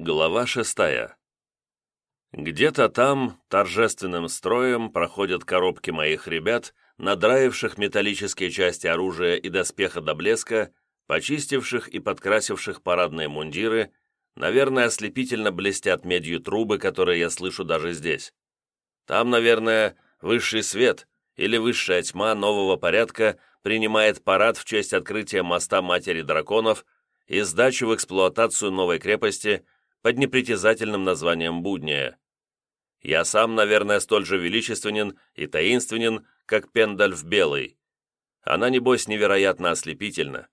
Глава шестая. Где-то там торжественным строем проходят коробки моих ребят, надраивших металлические части оружия и доспеха до блеска, почистивших и подкрасивших парадные мундиры, наверное, ослепительно блестят медью трубы, которые я слышу даже здесь. Там, наверное, высший свет или высшая тьма нового порядка принимает парад в честь открытия моста Матери Драконов и сдачу в эксплуатацию новой крепости – под непритязательным названием Будния. Я сам, наверное, столь же величественен и таинственен, как Пендальф Белый. Она, небось, невероятно ослепительна.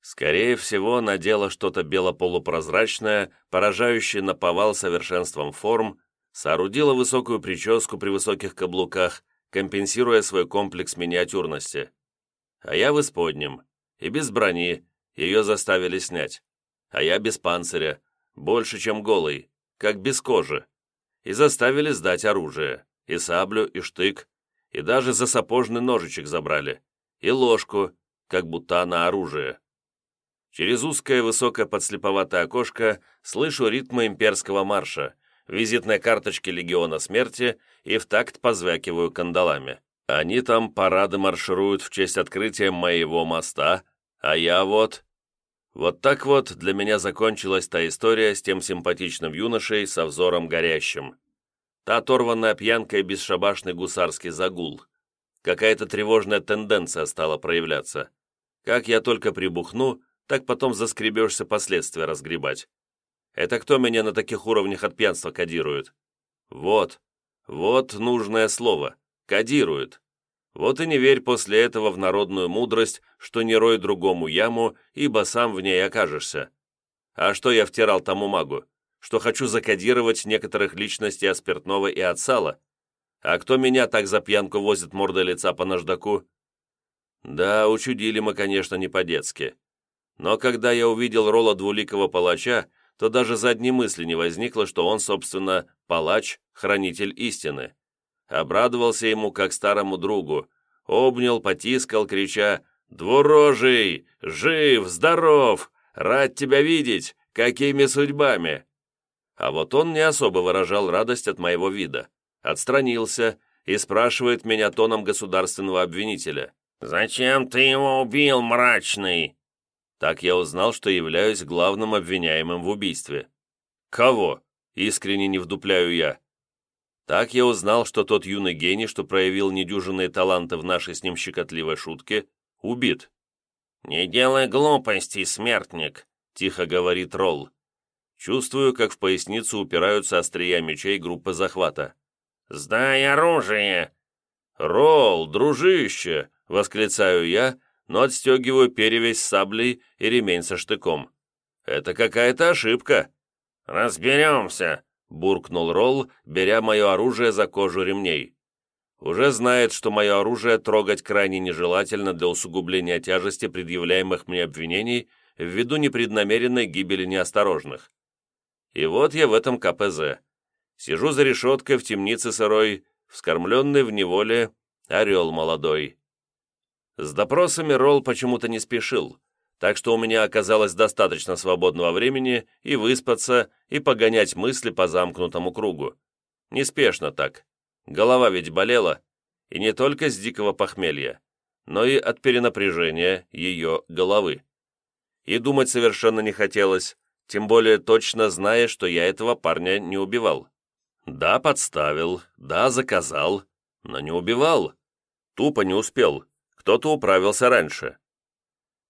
Скорее всего, надела что-то белополупрозрачное, поражающее наповал совершенством форм, соорудила высокую прическу при высоких каблуках, компенсируя свой комплекс миниатюрности. А я в исподнем, и без брони, ее заставили снять. А я без панциря, больше, чем голый, как без кожи, и заставили сдать оружие, и саблю, и штык, и даже за сапожный ножичек забрали, и ложку, как будто она оружие. Через узкое высокое подслеповатое окошко слышу ритмы имперского марша, визитной карточки Легиона Смерти и в такт позвякиваю кандалами. Они там парады маршируют в честь открытия моего моста, а я вот вот так вот для меня закончилась та история с тем симпатичным юношей со взором горящим. Та оторванная пьянка и бесшабашный гусарский загул. Какая-то тревожная тенденция стала проявляться. Как я только прибухну, так потом заскребешься последствия разгребать. Это кто меня на таких уровнях от пьянства кодирует? Вот, вот нужное слово. Кодирует. Вот и не верь после этого в народную мудрость, что не рой другому яму, ибо сам в ней окажешься. А что я втирал тому магу? Что хочу закодировать некоторых личностей от спиртного и от сала? А кто меня так за пьянку возит мордой лица по наждаку? Да, учудили мы, конечно, не по-детски. Но когда я увидел Рола двуликого палача, то даже задней мысли не возникло, что он, собственно, палач, хранитель истины обрадовался ему как старому другу, обнял, потискал, крича «Двурожий! Жив! Здоров! Рад тебя видеть! Какими судьбами!» А вот он не особо выражал радость от моего вида, отстранился и спрашивает меня тоном государственного обвинителя. «Зачем ты его убил, мрачный?» Так я узнал, что являюсь главным обвиняемым в убийстве. «Кого?» — искренне не вдупляю я. Так я узнал, что тот юный гений, что проявил недюжинные таланты в нашей с ним щекотливой шутке, убит. «Не делай глупостей, смертник», — тихо говорит Ролл. Чувствую, как в поясницу упираются острия мечей группы захвата. «Сдай оружие!» «Ролл, дружище!» — восклицаю я, но отстегиваю перевязь с саблей и ремень со штыком. «Это какая-то ошибка!» «Разберемся!» Буркнул Ролл, беря мое оружие за кожу ремней. Уже знает, что мое оружие трогать крайне нежелательно для усугубления тяжести предъявляемых мне обвинений ввиду непреднамеренной гибели неосторожных. И вот я в этом КПЗ. Сижу за решеткой в темнице сырой, вскормленный в неволе орел молодой. С допросами Ролл почему-то не спешил, так что у меня оказалось достаточно свободного времени и выспаться, и погонять мысли по замкнутому кругу. Неспешно так. Голова ведь болела, и не только с дикого похмелья, но и от перенапряжения ее головы. И думать совершенно не хотелось, тем более точно зная, что я этого парня не убивал. Да, подставил, да, заказал, но не убивал. Тупо не успел, кто-то управился раньше.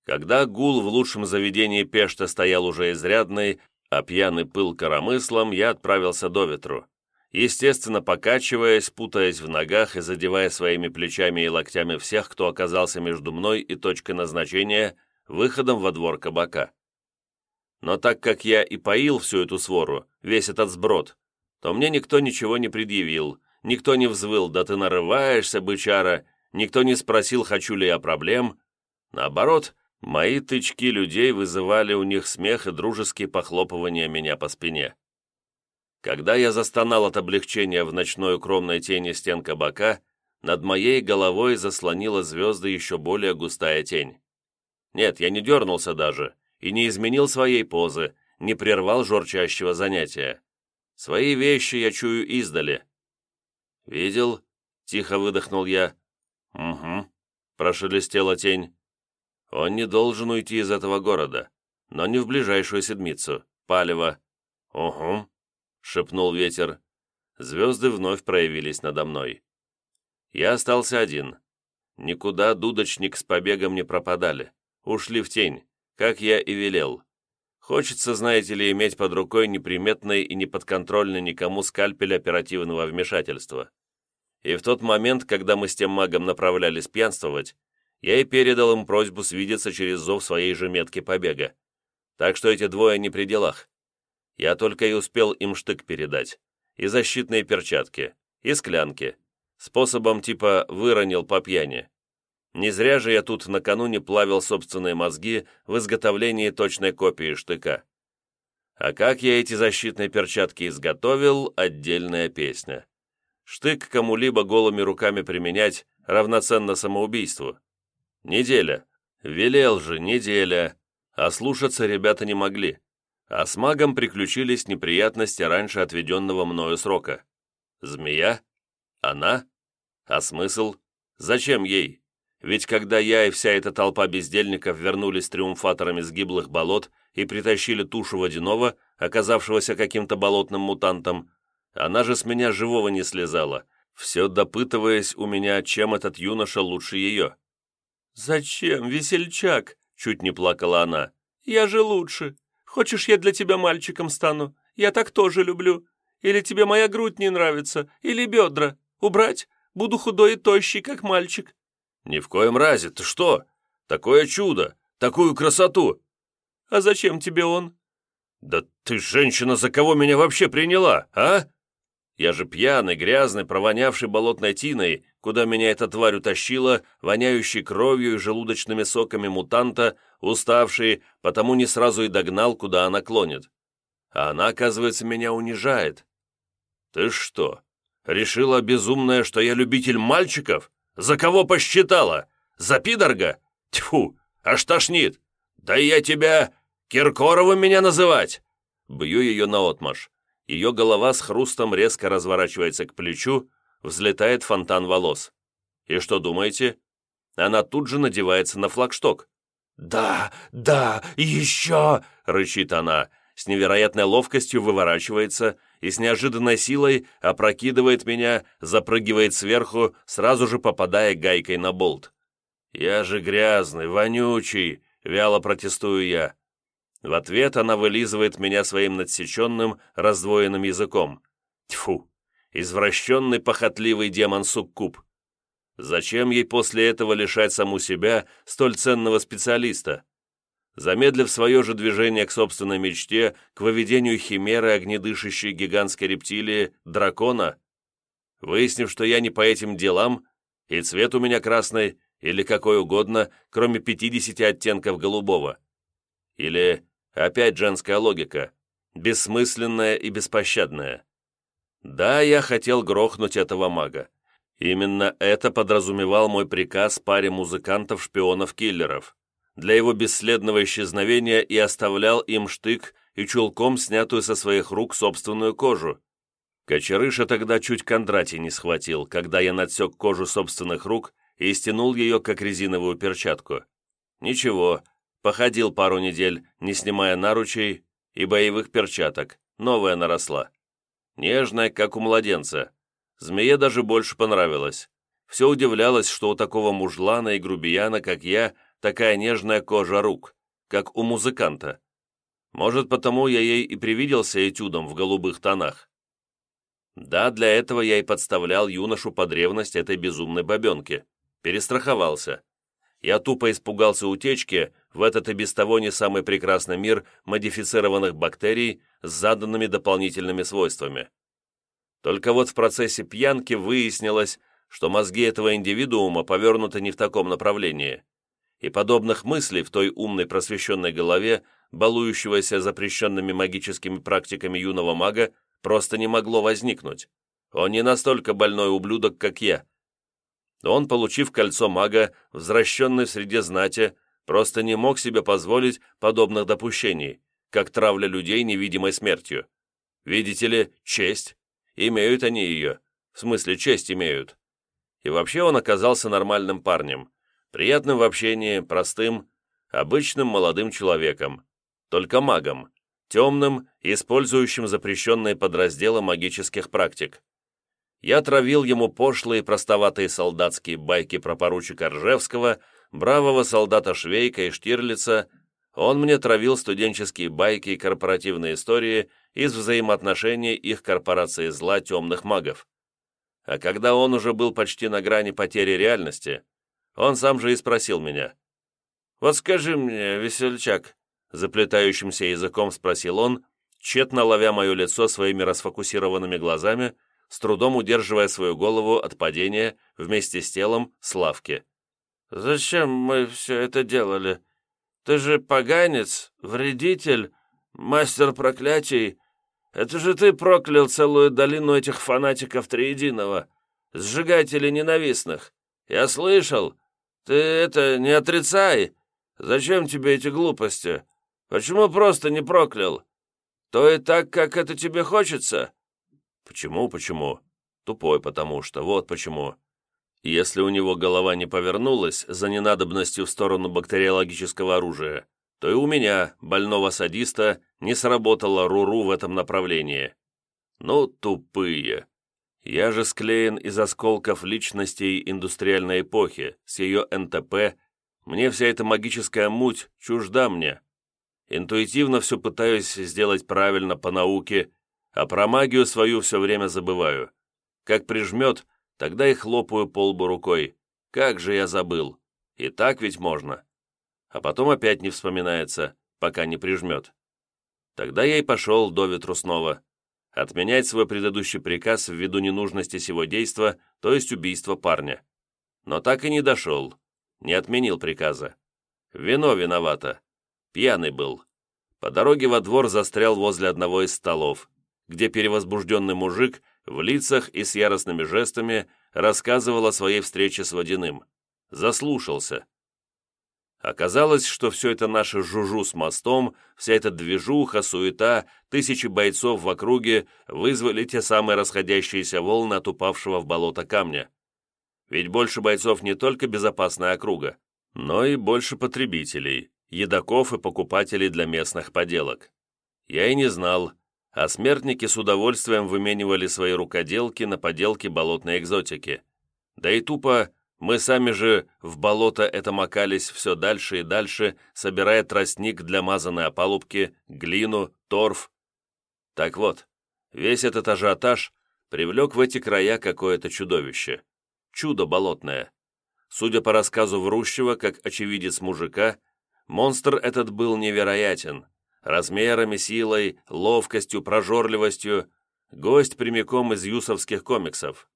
Когда гул в лучшем заведении Пешта стоял уже изрядный, а пьяный пыл коромыслом, я отправился до ветру. Естественно, покачиваясь, путаясь в ногах и задевая своими плечами и локтями всех, кто оказался между мной и точкой назначения, выходом во двор кабака. Но так как я и поил всю эту свору, весь этот сброд, то мне никто ничего не предъявил, никто не взвыл, да ты нарываешься, бычара, никто не спросил, хочу ли я проблем. Наоборот, Мои тычки людей вызывали у них смех и дружеские похлопывания меня по спине. Когда я застонал от облегчения в ночной укромной тени стен кабака, над моей головой заслонила звезды еще более густая тень. Нет, я не дернулся даже и не изменил своей позы, не прервал жорчащего занятия. Свои вещи я чую издали. «Видел?» — тихо выдохнул я. «Угу», — прошелестела тень. «Он не должен уйти из этого города, но не в ближайшую седмицу. Палево». «Угу», — шепнул ветер. Звезды вновь проявились надо мной. Я остался один. Никуда дудочник с побегом не пропадали. Ушли в тень, как я и велел. Хочется, знаете ли, иметь под рукой неприметный и неподконтрольный никому скальпель оперативного вмешательства. И в тот момент, когда мы с тем магом направлялись пьянствовать, я и передал им просьбу свидеться через зов своей же метки побега. Так что эти двое не при делах. Я только и успел им штык передать. И защитные перчатки, и склянки. Способом типа «выронил по пьяни». Не зря же я тут накануне плавил собственные мозги в изготовлении точной копии штыка. А как я эти защитные перчатки изготовил – отдельная песня. Штык кому-либо голыми руками применять равноценно самоубийству. Неделя. Велел же, неделя. А слушаться ребята не могли. А с магом приключились неприятности раньше отведенного мною срока. Змея? Она? А смысл? Зачем ей? Ведь когда я и вся эта толпа бездельников вернулись триумфаторами с гиблых болот и притащили тушу водяного, оказавшегося каким-то болотным мутантом, она же с меня живого не слезала, все допытываясь у меня, чем этот юноша лучше ее. «Зачем, весельчак?» — чуть не плакала она. «Я же лучше. Хочешь, я для тебя мальчиком стану? Я так тоже люблю. Или тебе моя грудь не нравится, или бедра. Убрать? Буду худой и тощий, как мальчик». «Ни в коем разе, ты что? Такое чудо, такую красоту!» «А зачем тебе он?» «Да ты, женщина, за кого меня вообще приняла, а?» Я же пьяный, грязный, провонявший болотной тиной, куда меня эта тварь утащила, воняющий кровью и желудочными соками мутанта, уставший, потому не сразу и догнал, куда она клонит. А она, оказывается, меня унижает. «Ты что, решила безумная, что я любитель мальчиков? За кого посчитала? За пидорга? Тьфу, аж тошнит! Да я тебя... Киркоровым меня называть!» Бью ее наотмашь. Ее голова с хрустом резко разворачивается к плечу, взлетает фонтан волос. И что думаете? Она тут же надевается на флагшток. «Да, да, еще!» — рычит она, с невероятной ловкостью выворачивается и с неожиданной силой опрокидывает меня, запрыгивает сверху, сразу же попадая гайкой на болт. «Я же грязный, вонючий!» — вяло протестую я. В ответ она вылизывает меня своим надсеченным, раздвоенным языком. Тьфу! Извращенный, похотливый демон-суккуб. Зачем ей после этого лишать саму себя столь ценного специалиста? Замедлив свое же движение к собственной мечте, к выведению химеры огнедышащей гигантской рептилии, дракона, выяснив, что я не по этим делам, и цвет у меня красный, или какой угодно, кроме 50 оттенков голубого. Или Опять женская логика. Бессмысленная и беспощадная. Да, я хотел грохнуть этого мага. Именно это подразумевал мой приказ паре музыкантов-шпионов-киллеров. Для его бесследного исчезновения и оставлял им штык и чулком снятую со своих рук собственную кожу. Кочерыша тогда чуть Кондрати не схватил, когда я надсек кожу собственных рук и стянул ее, как резиновую перчатку. Ничего, Походил пару недель, не снимая наручей и боевых перчаток. Новая наросла. Нежная, как у младенца. Змее даже больше понравилось. Все удивлялось, что у такого мужлана и грубияна, как я, такая нежная кожа рук, как у музыканта. Может, потому я ей и привиделся этюдом в голубых тонах. Да, для этого я и подставлял юношу под ревность этой безумной бабенки. Перестраховался. Я тупо испугался утечки в этот и без того не самый прекрасный мир модифицированных бактерий с заданными дополнительными свойствами. Только вот в процессе пьянки выяснилось, что мозги этого индивидуума повернуты не в таком направлении, и подобных мыслей в той умной просвещенной голове, балующегося запрещенными магическими практиками юного мага, просто не могло возникнуть. Он не настолько больной ублюдок, как я, он, получив кольцо мага, возвращенный в среде знати, просто не мог себе позволить подобных допущений, как травля людей невидимой смертью. Видите ли, честь. Имеют они ее. В смысле, честь имеют. И вообще он оказался нормальным парнем. Приятным в общении, простым, обычным молодым человеком. Только магом. Темным, использующим запрещенные подразделы магических практик. Я травил ему пошлые простоватые солдатские байки про поручика Ржевского, бравого солдата Швейка и Штирлица, он мне травил студенческие байки и корпоративные истории из взаимоотношений их корпорации зла темных магов. А когда он уже был почти на грани потери реальности, он сам же и спросил меня. «Вот скажи мне, весельчак», заплетающимся языком спросил он, тщетно ловя мое лицо своими расфокусированными глазами, с трудом удерживая свою голову от падения вместе с телом Славки. «Зачем мы все это делали? Ты же поганец, вредитель, мастер проклятий. Это же ты проклял целую долину этих фанатиков Триединого, сжигателей ненавистных. Я слышал. Ты это не отрицай. Зачем тебе эти глупости? Почему просто не проклял? То и так, как это тебе хочется?» «Почему, почему?» «Тупой, потому что, вот почему. Если у него голова не повернулась за ненадобностью в сторону бактериологического оружия, то и у меня, больного садиста, не сработало руру в этом направлении. Ну, тупые. Я же склеен из осколков личностей индустриальной эпохи, с ее НТП, мне вся эта магическая муть чужда мне. Интуитивно все пытаюсь сделать правильно по науке, а про магию свою все время забываю. Как прижмет, Тогда и хлопаю по лбу рукой. Как же я забыл. И так ведь можно. А потом опять не вспоминается, пока не прижмет. Тогда я и пошел до ветру снова. Отменять свой предыдущий приказ ввиду ненужности сего действа, то есть убийства парня. Но так и не дошел. Не отменил приказа. Вино виновато. Пьяный был. По дороге во двор застрял возле одного из столов, где перевозбужденный мужик в лицах и с яростными жестами рассказывал о своей встрече с Водяным. Заслушался. Оказалось, что все это наше жужу с мостом, вся эта движуха, суета, тысячи бойцов в округе вызвали те самые расходящиеся волны от упавшего в болото камня. Ведь больше бойцов не только безопасная округа, но и больше потребителей, едоков и покупателей для местных поделок. Я и не знал, а смертники с удовольствием выменивали свои рукоделки на поделки болотной экзотики. Да и тупо мы сами же в болото это макались все дальше и дальше, собирая тростник для мазанной опалубки, глину, торф. Так вот, весь этот ажиотаж привлек в эти края какое-то чудовище. Чудо болотное. Судя по рассказу врущего, как очевидец мужика, монстр этот был невероятен, размерами, силой, ловкостью, прожорливостью, гость прямиком из юсовских комиксов.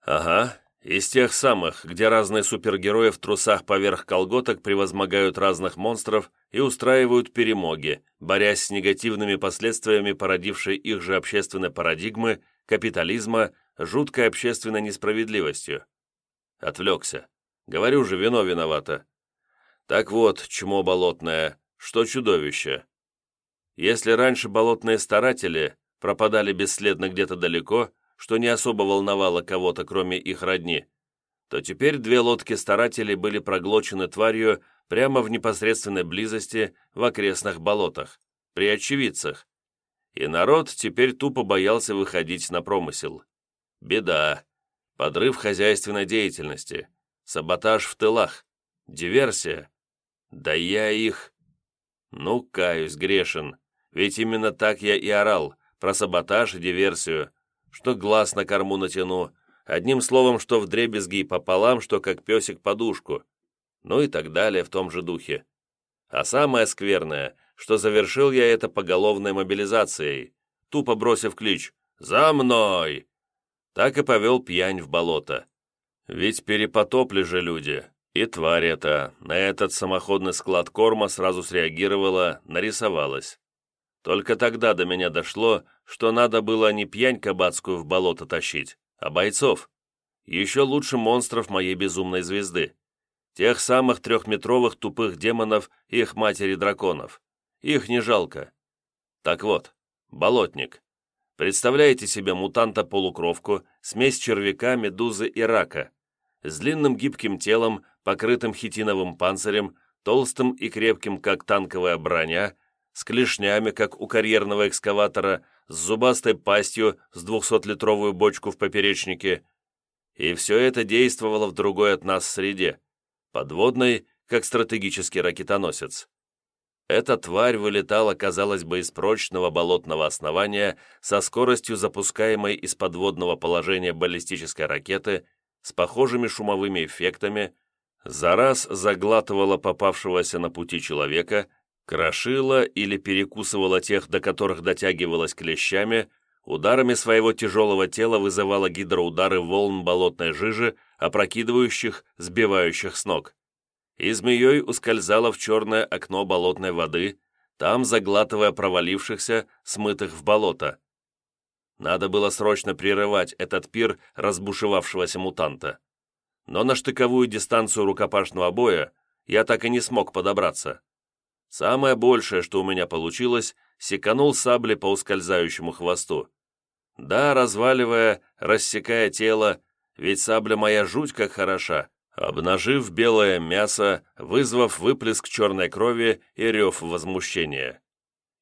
Ага, из тех самых, где разные супергерои в трусах поверх колготок превозмогают разных монстров и устраивают перемоги, борясь с негативными последствиями породившей их же общественной парадигмы, капитализма, жуткой общественной несправедливостью. Отвлекся. Говорю же, вино виновато. Так вот, чмо болотное, что чудовище. Если раньше болотные старатели пропадали бесследно где-то далеко, что не особо волновало кого-то, кроме их родни, то теперь две лодки старателей были проглочены тварью прямо в непосредственной близости в окрестных болотах, при очевидцах. И народ теперь тупо боялся выходить на промысел. Беда. Подрыв хозяйственной деятельности. Саботаж в тылах. Диверсия. Да я их... Ну, каюсь, грешен. Ведь именно так я и орал, про саботаж и диверсию, что глаз на корму натяну, одним словом, что в дребезги пополам, что как песик подушку, ну и так далее в том же духе. А самое скверное, что завершил я это поголовной мобилизацией, тупо бросив клич «За мной!» Так и повел пьянь в болото. Ведь перепотопли же люди, и тварь эта на этот самоходный склад корма сразу среагировала, нарисовалась. Только тогда до меня дошло, что надо было не пьянь кабацкую в болото тащить, а бойцов. Еще лучше монстров моей безумной звезды. Тех самых трехметровых тупых демонов и их матери-драконов. Их не жалко. Так вот, болотник. Представляете себе мутанта-полукровку, смесь червяка, медузы и рака, с длинным гибким телом, покрытым хитиновым панцирем, толстым и крепким, как танковая броня, с клешнями, как у карьерного экскаватора, с зубастой пастью, с двухсотлитровую бочку в поперечнике. И все это действовало в другой от нас среде, подводной, как стратегический ракетоносец. Эта тварь вылетала, казалось бы, из прочного болотного основания со скоростью запускаемой из подводного положения баллистической ракеты с похожими шумовыми эффектами, за раз заглатывала попавшегося на пути человека, крошила или перекусывала тех, до которых дотягивалась клещами, ударами своего тяжелого тела вызывала гидроудары волн болотной жижи, опрокидывающих, сбивающих с ног. И змеей ускользала в черное окно болотной воды, там заглатывая провалившихся, смытых в болото. Надо было срочно прерывать этот пир разбушевавшегося мутанта. Но на штыковую дистанцию рукопашного боя я так и не смог подобраться. Самое большее, что у меня получилось, секанул сабли по ускользающему хвосту. Да, разваливая, рассекая тело, ведь сабля моя жуть как хороша, обнажив белое мясо, вызвав выплеск черной крови и рев возмущения.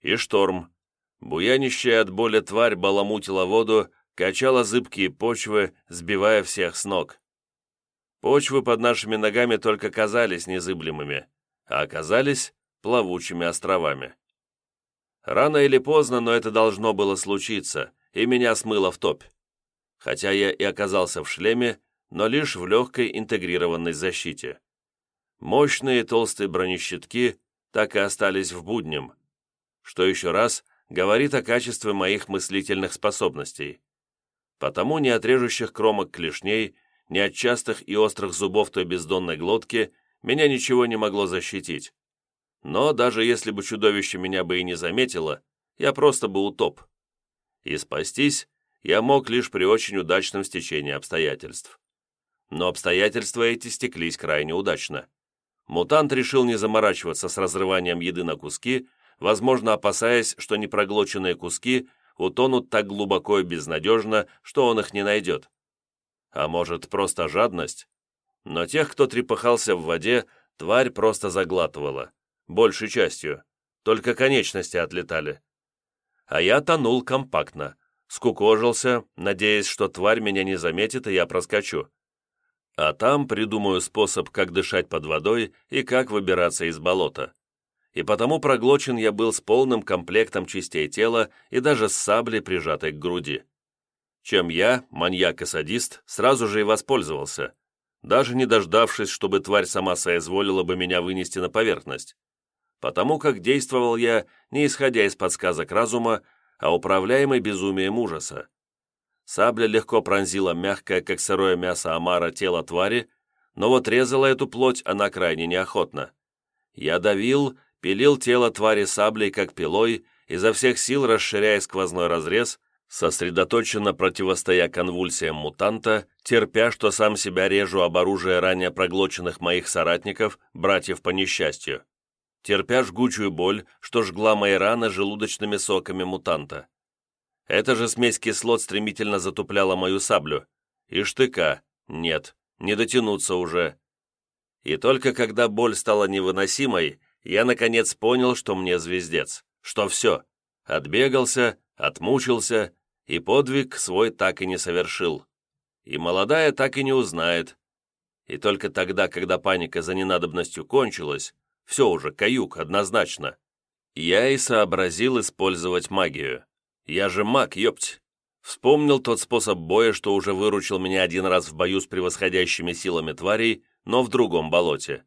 И шторм, Буянищая от боли тварь баламутила воду, качала зыбкие почвы, сбивая всех с ног. Почвы под нашими ногами только казались незыблемыми, а оказались плавучими островами. Рано или поздно, но это должно было случиться, и меня смыло в топь. Хотя я и оказался в шлеме, но лишь в легкой интегрированной защите. Мощные толстые бронещитки так и остались в буднем, что еще раз говорит о качестве моих мыслительных способностей. Потому ни от режущих кромок клешней, ни от частых и острых зубов той бездонной глотки меня ничего не могло защитить. Но даже если бы чудовище меня бы и не заметило, я просто бы утоп. И спастись я мог лишь при очень удачном стечении обстоятельств. Но обстоятельства эти стеклись крайне удачно. Мутант решил не заморачиваться с разрыванием еды на куски, возможно, опасаясь, что непроглоченные куски утонут так глубоко и безнадежно, что он их не найдет. А может, просто жадность? Но тех, кто трепыхался в воде, тварь просто заглатывала. Большей частью. Только конечности отлетали. А я тонул компактно. Скукожился, надеясь, что тварь меня не заметит, и я проскочу. А там придумаю способ, как дышать под водой и как выбираться из болота и потому проглочен я был с полным комплектом частей тела и даже с саблей, прижатой к груди. Чем я, маньяк и садист, сразу же и воспользовался, даже не дождавшись, чтобы тварь сама соизволила бы меня вынести на поверхность. Потому как действовал я, не исходя из подсказок разума, а управляемый безумием ужаса. Сабля легко пронзила мягкое, как сырое мясо омара, тело твари, но вот резала эту плоть она крайне неохотно. Я давил пилил тело твари саблей, как пилой, изо всех сил расширяя сквозной разрез, сосредоточенно противостоя конвульсиям мутанта, терпя, что сам себя режу об оружие ранее проглоченных моих соратников, братьев по несчастью. Терпя жгучую боль, что жгла мои раны желудочными соками мутанта. Эта же смесь кислот стремительно затупляла мою саблю. И штыка. Нет, не дотянуться уже. И только когда боль стала невыносимой, я наконец понял, что мне звездец, что все, отбегался, отмучился, и подвиг свой так и не совершил. И молодая так и не узнает. И только тогда, когда паника за ненадобностью кончилась, все уже, каюк, однозначно, я и сообразил использовать магию. Я же маг, ёпть. Вспомнил тот способ боя, что уже выручил меня один раз в бою с превосходящими силами тварей, но в другом болоте.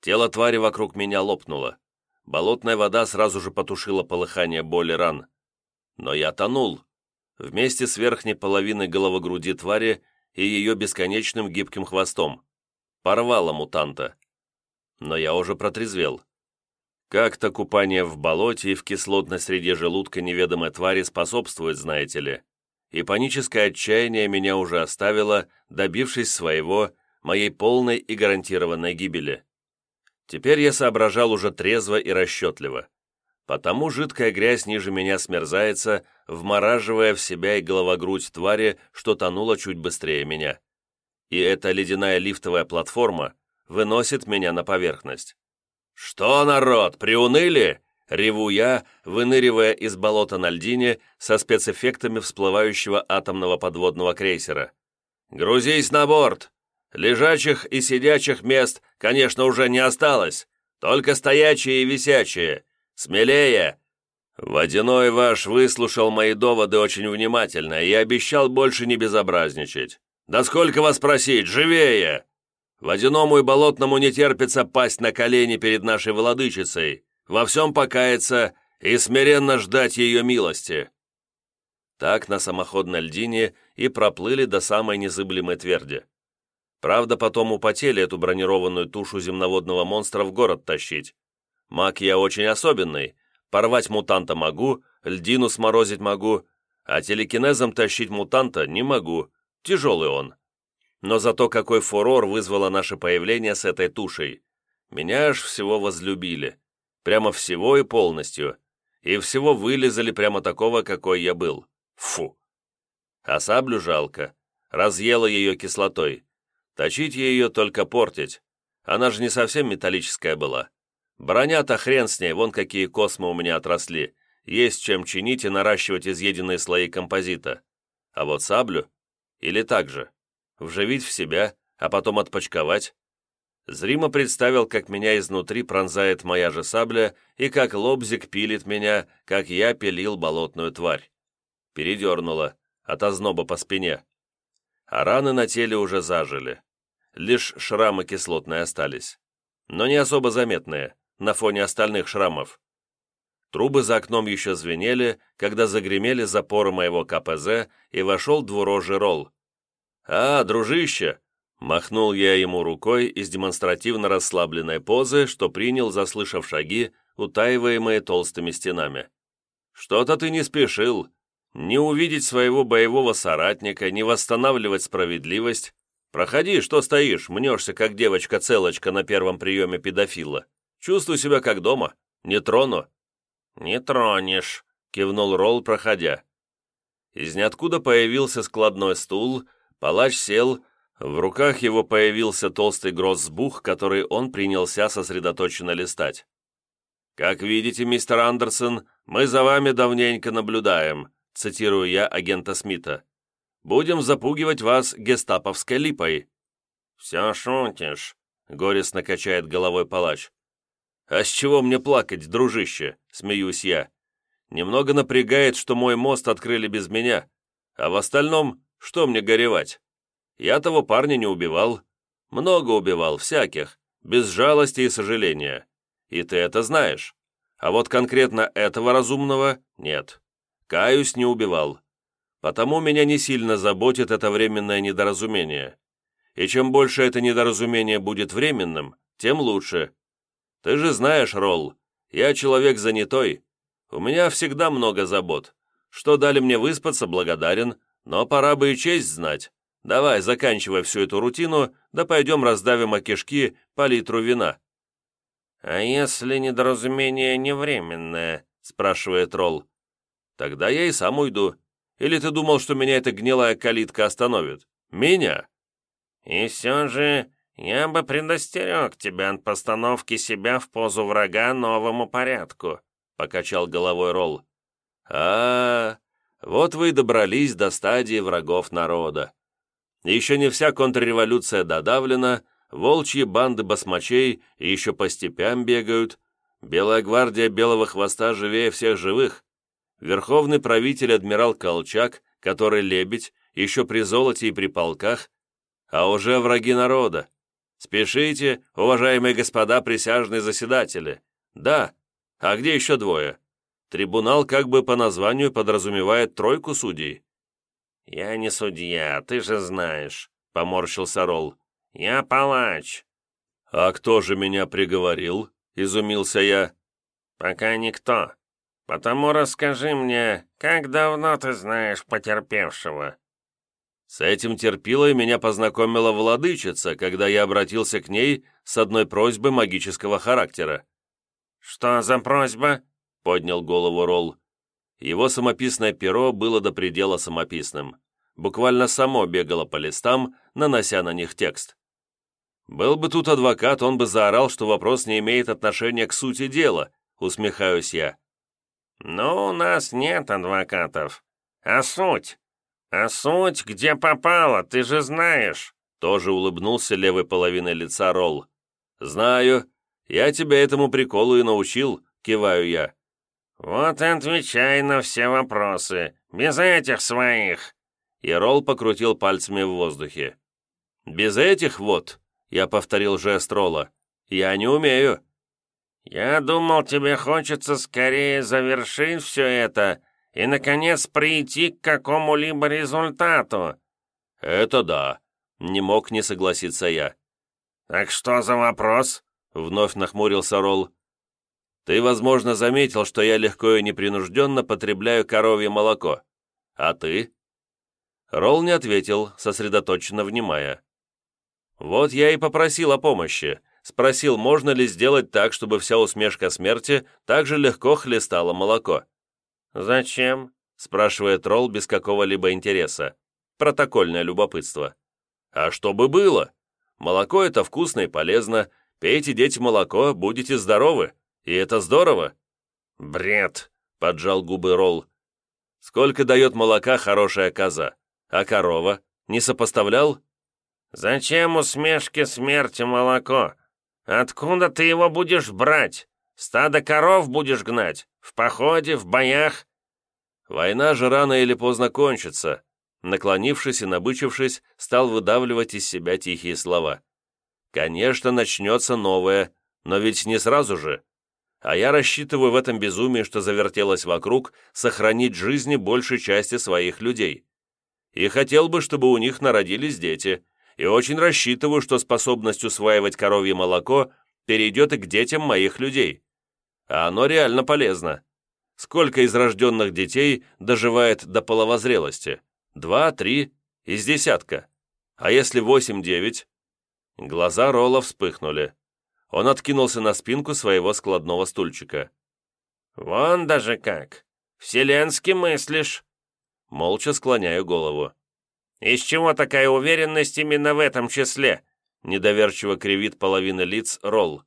Тело твари вокруг меня лопнуло. Болотная вода сразу же потушила полыхание боли ран. Но я тонул. Вместе с верхней половиной головогруди твари и ее бесконечным гибким хвостом. Порвало мутанта. Но я уже протрезвел. Как-то купание в болоте и в кислотной среде желудка неведомой твари способствует, знаете ли. И паническое отчаяние меня уже оставило, добившись своего, моей полной и гарантированной гибели. Теперь я соображал уже трезво и расчетливо. Потому жидкая грязь ниже меня смерзается, вмораживая в себя и головогрудь твари, что тонула чуть быстрее меня. И эта ледяная лифтовая платформа выносит меня на поверхность. «Что, народ, приуныли?» — реву я, выныривая из болота на льдине со спецэффектами всплывающего атомного подводного крейсера. «Грузись на борт! Лежачих и сидячих мест, конечно, уже не осталось, только стоячие и висячие. Смелее!» Водяной ваш выслушал мои доводы очень внимательно и обещал больше не безобразничать. «Да сколько вас просить, живее!» Водяному и болотному не терпится пасть на колени перед нашей владычицей, во всем покаяться и смиренно ждать ее милости. Так на самоходной льдине и проплыли до самой незыблемой тверди. Правда, потом употели эту бронированную тушу земноводного монстра в город тащить. Маг я очень особенный. Порвать мутанта могу, льдину сморозить могу, а телекинезом тащить мутанта не могу. Тяжелый он. Но зато какой фурор вызвало наше появление с этой тушей. Меня аж всего возлюбили. Прямо всего и полностью. И всего вылезали прямо такого, какой я был. Фу. А саблю жалко. Разъела ее кислотой. Точить ее только портить. Она же не совсем металлическая была. Броня-то хрен с ней, вон какие космы у меня отросли. Есть чем чинить и наращивать изъеденные слои композита. А вот саблю? Или так же? Вживить в себя, а потом отпочковать? Зримо представил, как меня изнутри пронзает моя же сабля и как лобзик пилит меня, как я пилил болотную тварь. Передернуло, от озноба по спине. А раны на теле уже зажили. Лишь шрамы кислотные остались. Но не особо заметные на фоне остальных шрамов. Трубы за окном еще звенели, когда загремели запоры моего КПЗ и вошел двурожий ролл. «А, дружище!» Махнул я ему рукой из демонстративно расслабленной позы, что принял, заслышав шаги, утаиваемые толстыми стенами. «Что-то ты не спешил. Не увидеть своего боевого соратника, не восстанавливать справедливость. Проходи, что стоишь, мнешься, как девочка-целочка на первом приеме педофила. Чувствуй себя как дома. Не трону». «Не тронешь», — кивнул Ролл, проходя. Из ниоткуда появился складной стул, палач сел, в руках его появился толстый гроссбух, который он принялся сосредоточенно листать. «Как видите, мистер Андерсон, мы за вами давненько наблюдаем», цитирую я агента Смита. «Будем запугивать вас гестаповской липой». «Все шутишь», — горестно качает головой палач. «А с чего мне плакать, дружище?» — смеюсь я. «Немного напрягает, что мой мост открыли без меня, а в остальном, что мне горевать? Я того парня не убивал. Много убивал, всяких, без жалости и сожаления. И ты это знаешь. А вот конкретно этого разумного нет. Каюсь, не убивал. Потому меня не сильно заботит это временное недоразумение. И чем больше это недоразумение будет временным, тем лучше. Ты же знаешь, Ролл, я человек занятой. У меня всегда много забот. Что дали мне выспаться, благодарен, но пора бы и честь знать. Давай, заканчивай всю эту рутину, да пойдем раздавим о кишки по литру вина». «А если недоразумение не временное?» — спрашивает Ролл. «Тогда я и сам уйду. Или ты думал, что меня эта гнилая калитка остановит? Меня?» «И все же «Я бы предостерег тебя от постановки себя в позу врага новому порядку», — покачал головой Ролл. а, -а, -а вот вы и добрались до стадии врагов народа. Еще не вся контрреволюция додавлена, волчьи банды басмачей еще по степям бегают, Белая гвардия Белого Хвоста живее всех живых, верховный правитель адмирал Колчак, который лебедь, еще при золоте и при полках, а уже враги народа. «Спешите, уважаемые господа присяжные заседатели!» «Да. А где еще двое?» Трибунал как бы по названию подразумевает тройку судей. «Я не судья, ты же знаешь», — поморщился Ролл. «Я палач». «А кто же меня приговорил?» — изумился я. «Пока никто. Потому расскажи мне, как давно ты знаешь потерпевшего?» С этим терпилой меня познакомила владычица, когда я обратился к ней с одной просьбой магического характера. «Что за просьба?» — поднял голову Ролл. Его самописное перо было до предела самописным. Буквально само бегало по листам, нанося на них текст. «Был бы тут адвокат, он бы заорал, что вопрос не имеет отношения к сути дела», — усмехаюсь я. «Ну, у нас нет адвокатов. А суть? А суть где попала, ты же знаешь!» Тоже улыбнулся левой половиной лица Ролл. «Знаю. Я тебя этому приколу и научил», — киваю я. «Вот и отвечай на все вопросы, без этих своих!» И Ролл покрутил пальцами в воздухе. «Без этих вот», — я повторил жест Ролла, — «я не умею». «Я думал, тебе хочется скорее завершить все это и, наконец, прийти к какому-либо результату». «Это да», — не мог не согласиться я. «Так что за вопрос?» — вновь нахмурился Ролл. Ты, возможно, заметил, что я легко и непринужденно потребляю коровье молоко. А ты?» Ролл не ответил, сосредоточенно внимая. «Вот я и попросил о помощи. Спросил, можно ли сделать так, чтобы вся усмешка смерти так же легко хлестала молоко. «Зачем?» — спрашивает Ролл без какого-либо интереса. Протокольное любопытство. «А что бы было? Молоко — это вкусно и полезно. Пейте, дети, молоко, будете здоровы. И это здорово?» «Бред!» — поджал губы Ролл. «Сколько дает молока хорошая коза? А корова? Не сопоставлял?» «Зачем усмешки смерти молоко? Откуда ты его будешь брать? Стадо коров будешь гнать? В походе, в боях?» «Война же рано или поздно кончится», наклонившись и набычившись, стал выдавливать из себя тихие слова. «Конечно, начнется новое, но ведь не сразу же а я рассчитываю в этом безумии, что завертелось вокруг, сохранить жизни большей части своих людей. И хотел бы, чтобы у них народились дети, и очень рассчитываю, что способность усваивать коровье молоко перейдет и к детям моих людей. А оно реально полезно. Сколько из рожденных детей доживает до половозрелости? Два, три, из десятка. А если восемь-девять? Глаза Ролла вспыхнули. Он откинулся на спинку своего складного стульчика. «Вон даже как! Вселенски мыслишь!» Молча склоняю голову. «Из чего такая уверенность именно в этом числе?» Недоверчиво кривит половина лиц Ролл.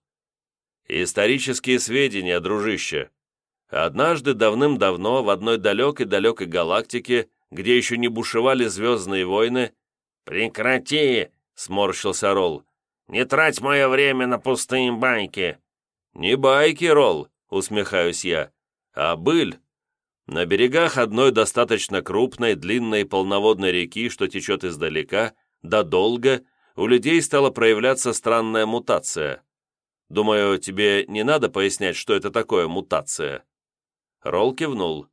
«Исторические сведения, дружище. Однажды давным-давно в одной далекой-далекой галактике, где еще не бушевали звездные войны...» «Прекрати!» — сморщился Ролл. Не трать мое время на пустые байки!» «Не байки, Ролл!» — усмехаюсь я. «А быль!» На берегах одной достаточно крупной, длинной полноводной реки, что течет издалека, да долго, у людей стала проявляться странная мутация. Думаю, тебе не надо пояснять, что это такое мутация. Ролл кивнул.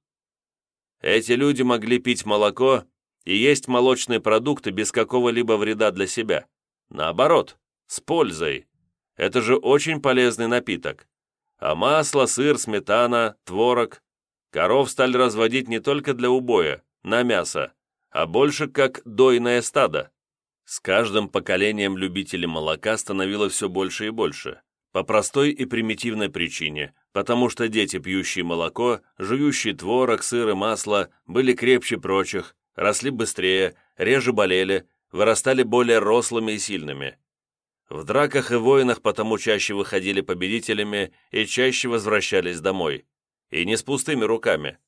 Эти люди могли пить молоко и есть молочные продукты без какого-либо вреда для себя. Наоборот, с пользой. Это же очень полезный напиток. А масло, сыр, сметана, творог. Коров стали разводить не только для убоя, на мясо, а больше как дойное стадо. С каждым поколением любителей молока становилось все больше и больше. По простой и примитивной причине, потому что дети, пьющие молоко, жующие творог, сыр и масло, были крепче прочих, росли быстрее, реже болели, вырастали более рослыми и сильными. В драках и войнах потому чаще выходили победителями и чаще возвращались домой. И не с пустыми руками.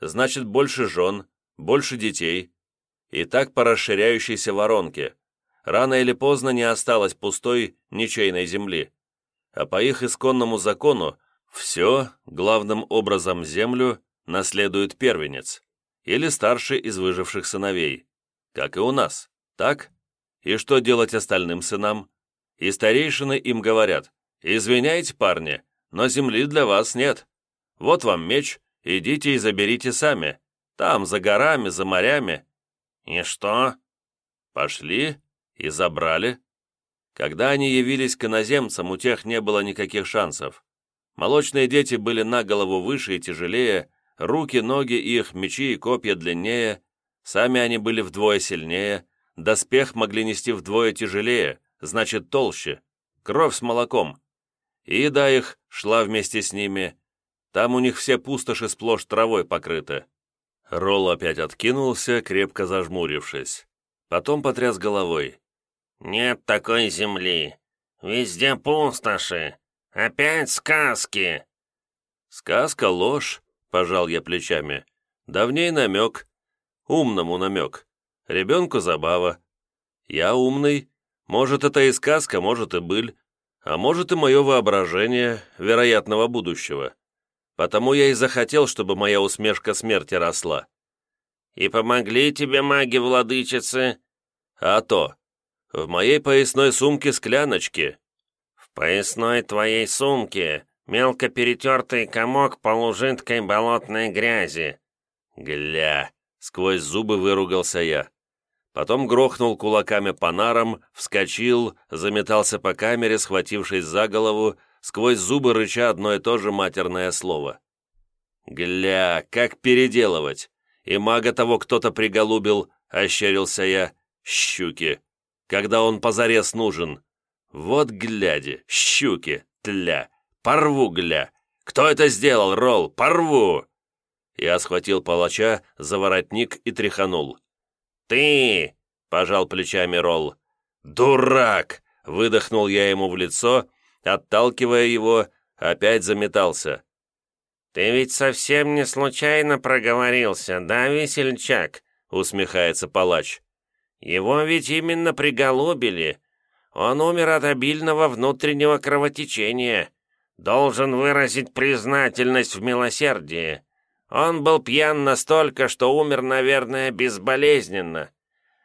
Значит, больше жен, больше детей. И так по расширяющейся воронке. Рано или поздно не осталось пустой ничейной земли. А по их исконному закону все, главным образом землю, наследует первенец. Или старший из выживших сыновей. Как и у нас, так? И что делать остальным сынам? И старейшины им говорят, «Извиняйте, парни, но земли для вас нет. Вот вам меч, идите и заберите сами. Там, за горами, за морями». «И что?» «Пошли и забрали». Когда они явились к иноземцам, у тех не было никаких шансов. Молочные дети были на голову выше и тяжелее, руки, ноги их, мечи и копья длиннее, сами они были вдвое сильнее, доспех могли нести вдвое тяжелее, значит толще, кровь с молоком. И еда их шла вместе с ними. Там у них все пустоши сплошь травой покрыты». Ролл опять откинулся, крепко зажмурившись. Потом потряс головой. «Нет такой земли. Везде пустоши. Опять сказки!» «Сказка — ложь», — пожал я плечами. «Давней намек. Умному намек. Ребенку забава. Я умный. Может, это и сказка, может, и быль. А может, и мое воображение вероятного будущего. Потому я и захотел, чтобы моя усмешка смерти росла». «И помогли тебе маги-владычицы?» «А то. В моей поясной сумке скляночки». «В поясной твоей сумке мелко перетертый комок полужидкой болотной грязи». «Гля!» — сквозь зубы выругался я. Потом грохнул кулаками по нарам, вскочил, заметался по камере, схватившись за голову, сквозь зубы рыча одно и то же матерное слово. «Гля, как переделывать! И мага того кто-то приголубил», — ощерился я. «Щуки! Когда он позарез нужен! Вот гляди, щуки, тля! Порву, гля! Кто это сделал, Ролл? Порву!» Я схватил палача за воротник и тряханул. «Ты!» — пожал плечами Ролл. «Дурак!» — выдохнул я ему в лицо, отталкивая его, опять заметался. «Ты ведь совсем не случайно проговорился, да, весельчак?» — усмехается палач. «Его ведь именно приголубили. Он умер от обильного внутреннего кровотечения. Должен выразить признательность в милосердии. Он был пьян настолько, что умер, наверное, безболезненно.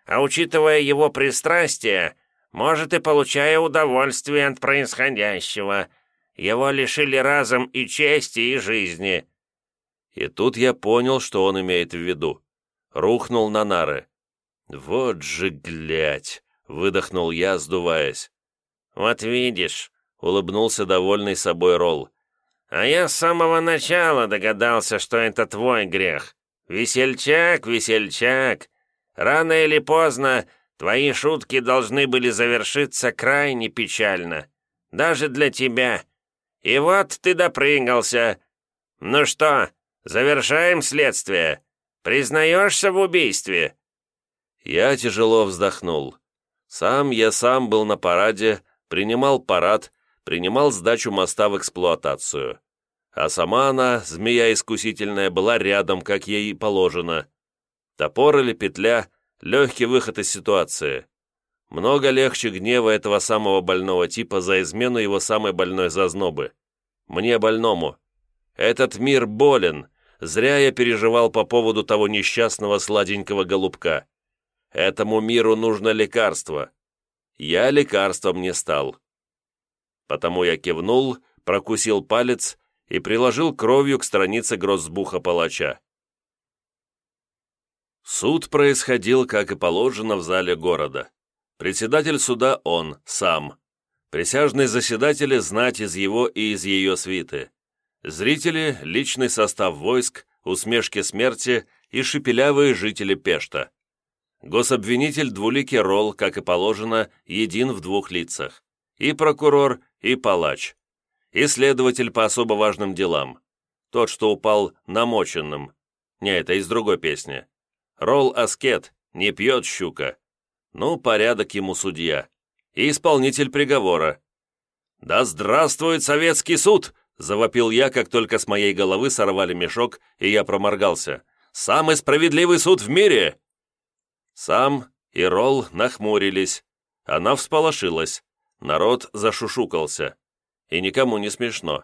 А учитывая его пристрастие, может и получая удовольствие от происходящего, его лишили разом и чести, и жизни». И тут я понял, что он имеет в виду. Рухнул на нары. «Вот же, глядь!» — выдохнул я, сдуваясь. «Вот видишь», — улыбнулся довольный собой Ролл. А я с самого начала догадался, что это твой грех. Весельчак, весельчак. Рано или поздно твои шутки должны были завершиться крайне печально. Даже для тебя. И вот ты допрыгался. Ну что, завершаем следствие? Признаешься в убийстве?» Я тяжело вздохнул. Сам я сам был на параде, принимал парад, принимал сдачу моста в эксплуатацию. А сама она, змея искусительная, была рядом, как ей и положено. Топор или петля — легкий выход из ситуации. Много легче гнева этого самого больного типа за измену его самой больной зазнобы. Мне больному. Этот мир болен. Зря я переживал по поводу того несчастного сладенького голубка. Этому миру нужно лекарство. Я лекарством не стал. Потому я кивнул, прокусил палец и приложил кровью к странице гроссбуха палача. Суд происходил, как и положено, в зале города. Председатель суда он, сам. Присяжные заседатели знать из его и из ее свиты. Зрители – личный состав войск, усмешки смерти и шепелявые жители Пешта. Гособвинитель двуликий ролл, как и положено, един в двух лицах. И прокурор, и палач. И следователь по особо важным делам. Тот, что упал намоченным. Не, это из другой песни. Ролл аскет, не пьет щука. Ну, порядок ему судья. И исполнитель приговора. «Да здравствует советский суд!» Завопил я, как только с моей головы сорвали мешок, и я проморгался. «Самый справедливый суд в мире!» Сам и Ролл нахмурились. Она всполошилась. Народ зашушукался. И никому не смешно.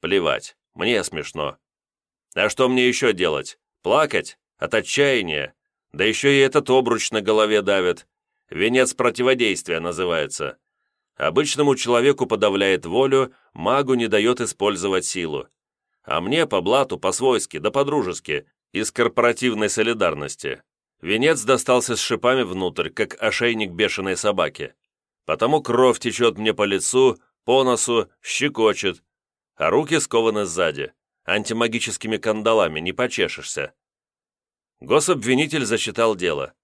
Плевать, мне смешно. А что мне еще делать? Плакать? От отчаяния? Да еще и этот обруч на голове давит. Венец противодействия называется. Обычному человеку подавляет волю, магу не дает использовать силу. А мне по блату, по-свойски, да по-дружески, из корпоративной солидарности. Венец достался с шипами внутрь, как ошейник бешеной собаки. Потому кровь течет мне по лицу, по носу, щекочет, а руки скованы сзади. Антимагическими кандалами не почешешься. Гособвинитель засчитал дело.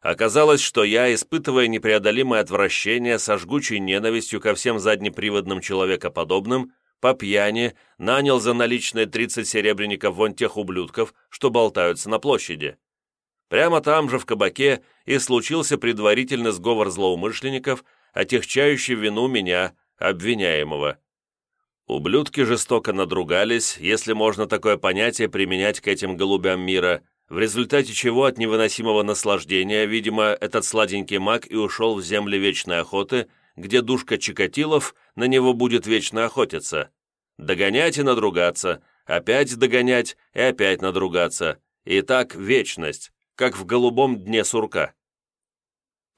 Оказалось, что я, испытывая непреодолимое отвращение со жгучей ненавистью ко всем заднеприводным человекоподобным, по пьяни нанял за наличные 30 серебряников вон тех ублюдков, что болтаются на площади. Прямо там же, в кабаке, и случился предварительный сговор злоумышленников, отягчающий вину меня, обвиняемого. Ублюдки жестоко надругались, если можно такое понятие применять к этим голубям мира, в результате чего от невыносимого наслаждения, видимо, этот сладенький маг и ушел в земли вечной охоты, где душка Чикатилов на него будет вечно охотиться. Догонять и надругаться, опять догонять и опять надругаться. И так вечность, как в голубом дне сурка.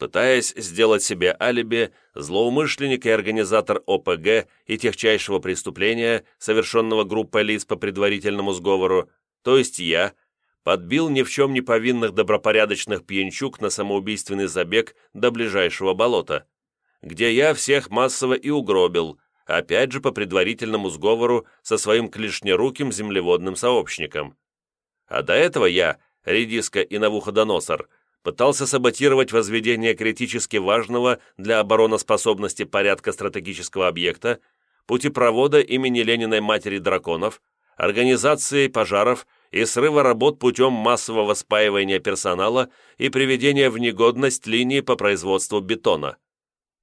Пытаясь сделать себе алиби, злоумышленник и организатор ОПГ и техчайшего преступления, совершенного группой лиц по предварительному сговору, то есть я, подбил ни в чем не повинных добропорядочных пьянчук на самоубийственный забег до ближайшего болота, где я всех массово и угробил, опять же по предварительному сговору со своим клешнеруким землеводным сообщником. А до этого я, редиска и навуходоносор, пытался саботировать возведение критически важного для обороноспособности порядка стратегического объекта, путепровода имени Лениной Матери Драконов, организации пожаров и срыва работ путем массового спаивания персонала и приведения в негодность линии по производству бетона.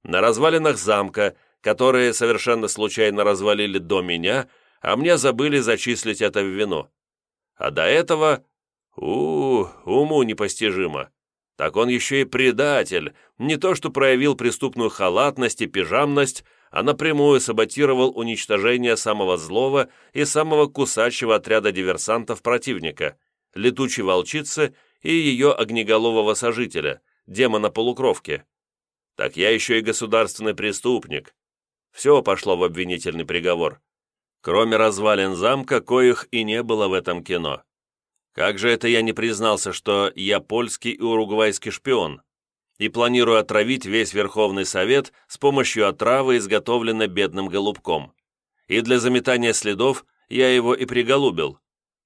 На развалинах замка, которые совершенно случайно развалили до меня, а мне забыли зачислить это в вину. А до этого... -у уму непостижимо так он еще и предатель, не то что проявил преступную халатность и пижамность, а напрямую саботировал уничтожение самого злого и самого кусачего отряда диверсантов противника, летучей волчицы и ее огнеголового сожителя, демона полукровки. Так я еще и государственный преступник. Все пошло в обвинительный приговор. Кроме развалин замка, коих и не было в этом кино. Как же это я не признался, что я польский и уругвайский шпион, и планирую отравить весь Верховный Совет с помощью отравы, изготовленной бедным голубком. И для заметания следов я его и приголубил.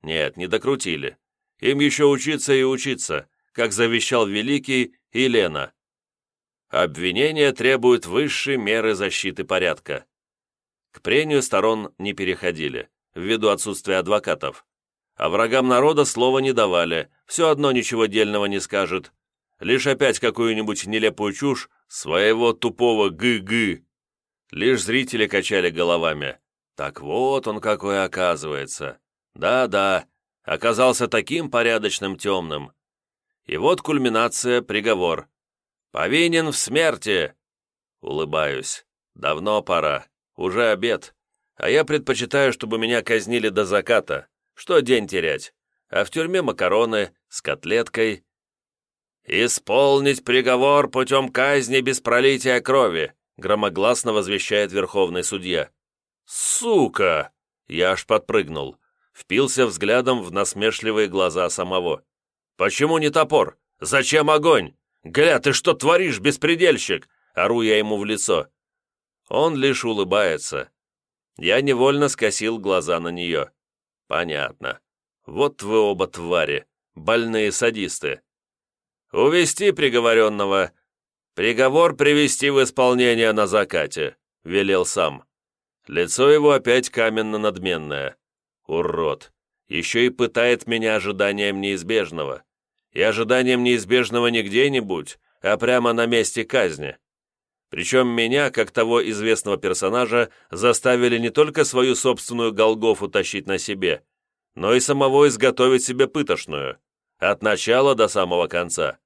Нет, не докрутили. Им еще учиться и учиться, как завещал Великий и Лена. Обвинения требуют высшей меры защиты порядка. К прению сторон не переходили, ввиду отсутствия адвокатов. А врагам народа слова не давали, все одно ничего дельного не скажет. Лишь опять какую-нибудь нелепую чушь своего тупого гы-гы. Лишь зрители качали головами. Так вот он какой оказывается. Да-да, оказался таким порядочным темным. И вот кульминация, приговор. Повинен в смерти. Улыбаюсь. Давно пора. Уже обед. А я предпочитаю, чтобы меня казнили до заката. Что день терять? А в тюрьме макароны с котлеткой. «Исполнить приговор путем казни без пролития крови», громогласно возвещает верховный судья. «Сука!» Я аж подпрыгнул. Впился взглядом в насмешливые глаза самого. «Почему не топор? Зачем огонь? Гля, ты что творишь, беспредельщик?» Ору я ему в лицо. Он лишь улыбается. Я невольно скосил глаза на нее. «Понятно. Вот вы оба твари, больные садисты. Увести приговоренного. Приговор привести в исполнение на закате», — велел сам. Лицо его опять каменно-надменное. Урод. Еще и пытает меня ожиданием неизбежного. И ожиданием неизбежного не где-нибудь, а прямо на месте казни. Причем меня, как того известного персонажа, заставили не только свою собственную Голгофу тащить на себе, но и самого изготовить себе пытошную, от начала до самого конца.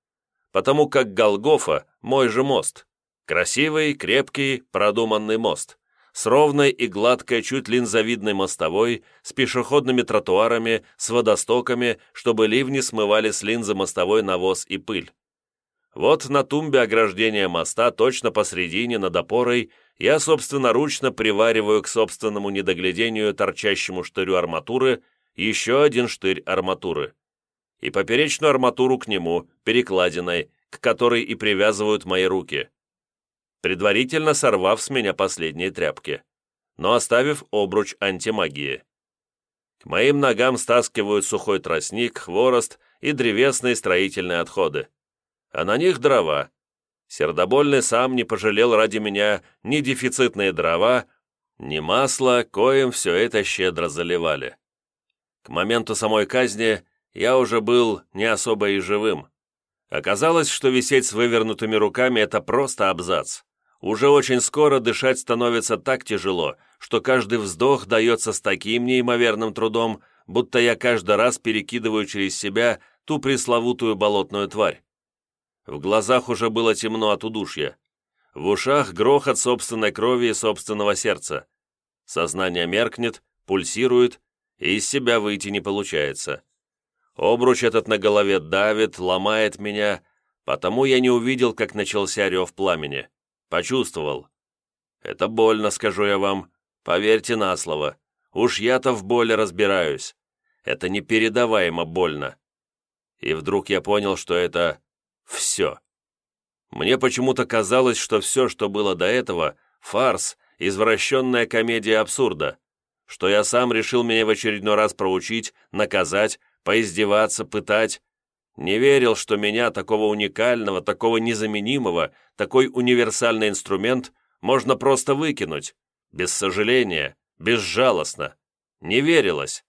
Потому как Голгофа – мой же мост. Красивый, крепкий, продуманный мост. С ровной и гладкой, чуть линзовидной мостовой, с пешеходными тротуарами, с водостоками, чтобы ливни смывали с линзы мостовой навоз и пыль. Вот на тумбе ограждения моста, точно посредине, над опорой, я собственноручно привариваю к собственному недоглядению торчащему штырю арматуры еще один штырь арматуры. И поперечную арматуру к нему, перекладиной, к которой и привязывают мои руки. Предварительно сорвав с меня последние тряпки, но оставив обруч антимагии. К моим ногам стаскивают сухой тростник, хворост и древесные строительные отходы а на них дрова. Сердобольный сам не пожалел ради меня ни дефицитные дрова, Не масло, коим все это щедро заливали. К моменту самой казни я уже был не особо и живым. Оказалось, что висеть с вывернутыми руками – это просто абзац. Уже очень скоро дышать становится так тяжело, что каждый вздох дается с таким неимоверным трудом, будто я каждый раз перекидываю через себя ту пресловутую болотную тварь. В глазах уже было темно от удушья. В ушах грохот собственной крови и собственного сердца. Сознание меркнет, пульсирует, и из себя выйти не получается. Обруч этот на голове давит, ломает меня, потому я не увидел, как начался рев пламени. Почувствовал. Это больно, скажу я вам, поверьте на слово. Уж я-то в боли разбираюсь. Это непередаваемо больно. И вдруг я понял, что это все. Мне почему-то казалось, что все, что было до этого, фарс, извращенная комедия абсурда, что я сам решил меня в очередной раз проучить, наказать, поиздеваться, пытать. Не верил, что меня, такого уникального, такого незаменимого, такой универсальный инструмент, можно просто выкинуть, без сожаления, безжалостно. Не верилось.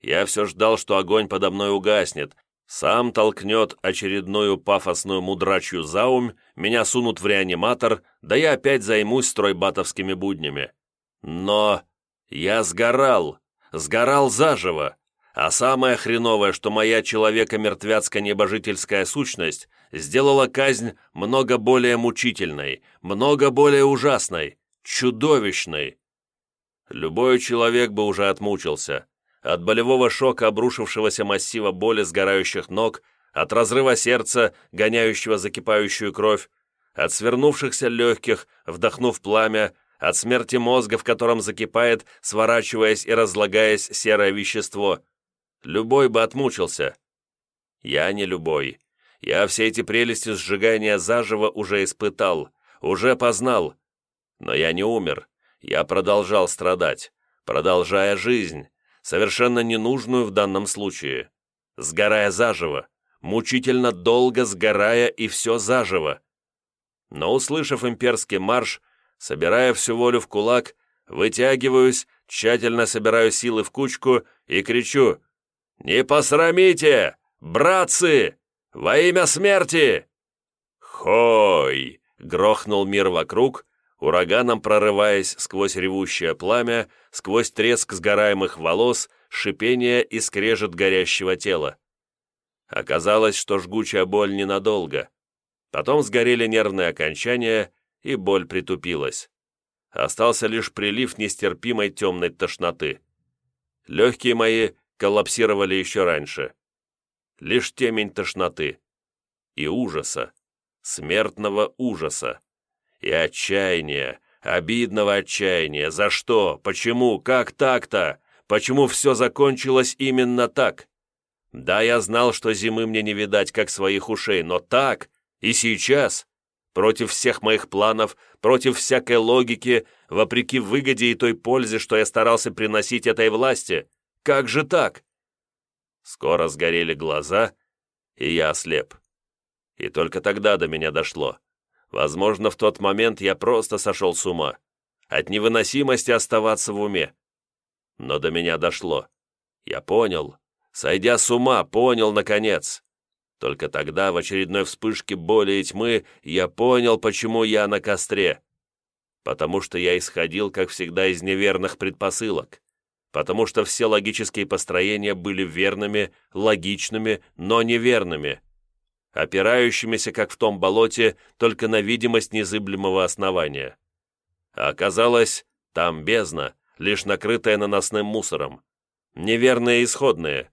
Я все ждал, что огонь подо мной угаснет, сам толкнет очередную пафосную мудрачью заумь, меня сунут в реаниматор, да я опять займусь стройбатовскими буднями. Но я сгорал, сгорал заживо, а самое хреновое, что моя человека-мертвяцко-небожительская сущность сделала казнь много более мучительной, много более ужасной, чудовищной. Любой человек бы уже отмучился, от болевого шока обрушившегося массива боли сгорающих ног, от разрыва сердца, гоняющего закипающую кровь, от свернувшихся легких, вдохнув пламя, от смерти мозга, в котором закипает, сворачиваясь и разлагаясь серое вещество. Любой бы отмучился. Я не любой. Я все эти прелести сжигания заживо уже испытал, уже познал. Но я не умер. Я продолжал страдать, продолжая жизнь, совершенно ненужную в данном случае, сгорая заживо, мучительно долго сгорая и все заживо. Но, услышав имперский марш, собирая всю волю в кулак, вытягиваюсь, тщательно собираю силы в кучку и кричу «Не посрамите! Братцы! Во имя смерти!» «Хой!» — грохнул мир вокруг, ураганом прорываясь сквозь ревущее пламя, сквозь треск сгораемых волос, шипение и скрежет горящего тела. Оказалось, что жгучая боль ненадолго. Потом сгорели нервные окончания, и боль притупилась. Остался лишь прилив нестерпимой темной тошноты. Легкие мои коллапсировали еще раньше. Лишь темень тошноты и ужаса, смертного ужаса и отчаяния, обидного отчаяния. За что? Почему? Как так-то? Почему все закончилось именно так? Да, я знал, что зимы мне не видать, как своих ушей, но так и сейчас, против всех моих планов, против всякой логики, вопреки выгоде и той пользе, что я старался приносить этой власти. Как же так? Скоро сгорели глаза, и я ослеп. И только тогда до меня дошло. Возможно, в тот момент я просто сошел с ума. От невыносимости оставаться в уме. Но до меня дошло. Я понял. Сойдя с ума, понял, наконец. Только тогда, в очередной вспышке боли и тьмы, я понял, почему я на костре. Потому что я исходил, как всегда, из неверных предпосылок. Потому что все логические построения были верными, логичными, но неверными опирающимися, как в том болоте, только на видимость незыблемого основания. А оказалось, там бездна, лишь накрытая наносным мусором. Неверные исходные.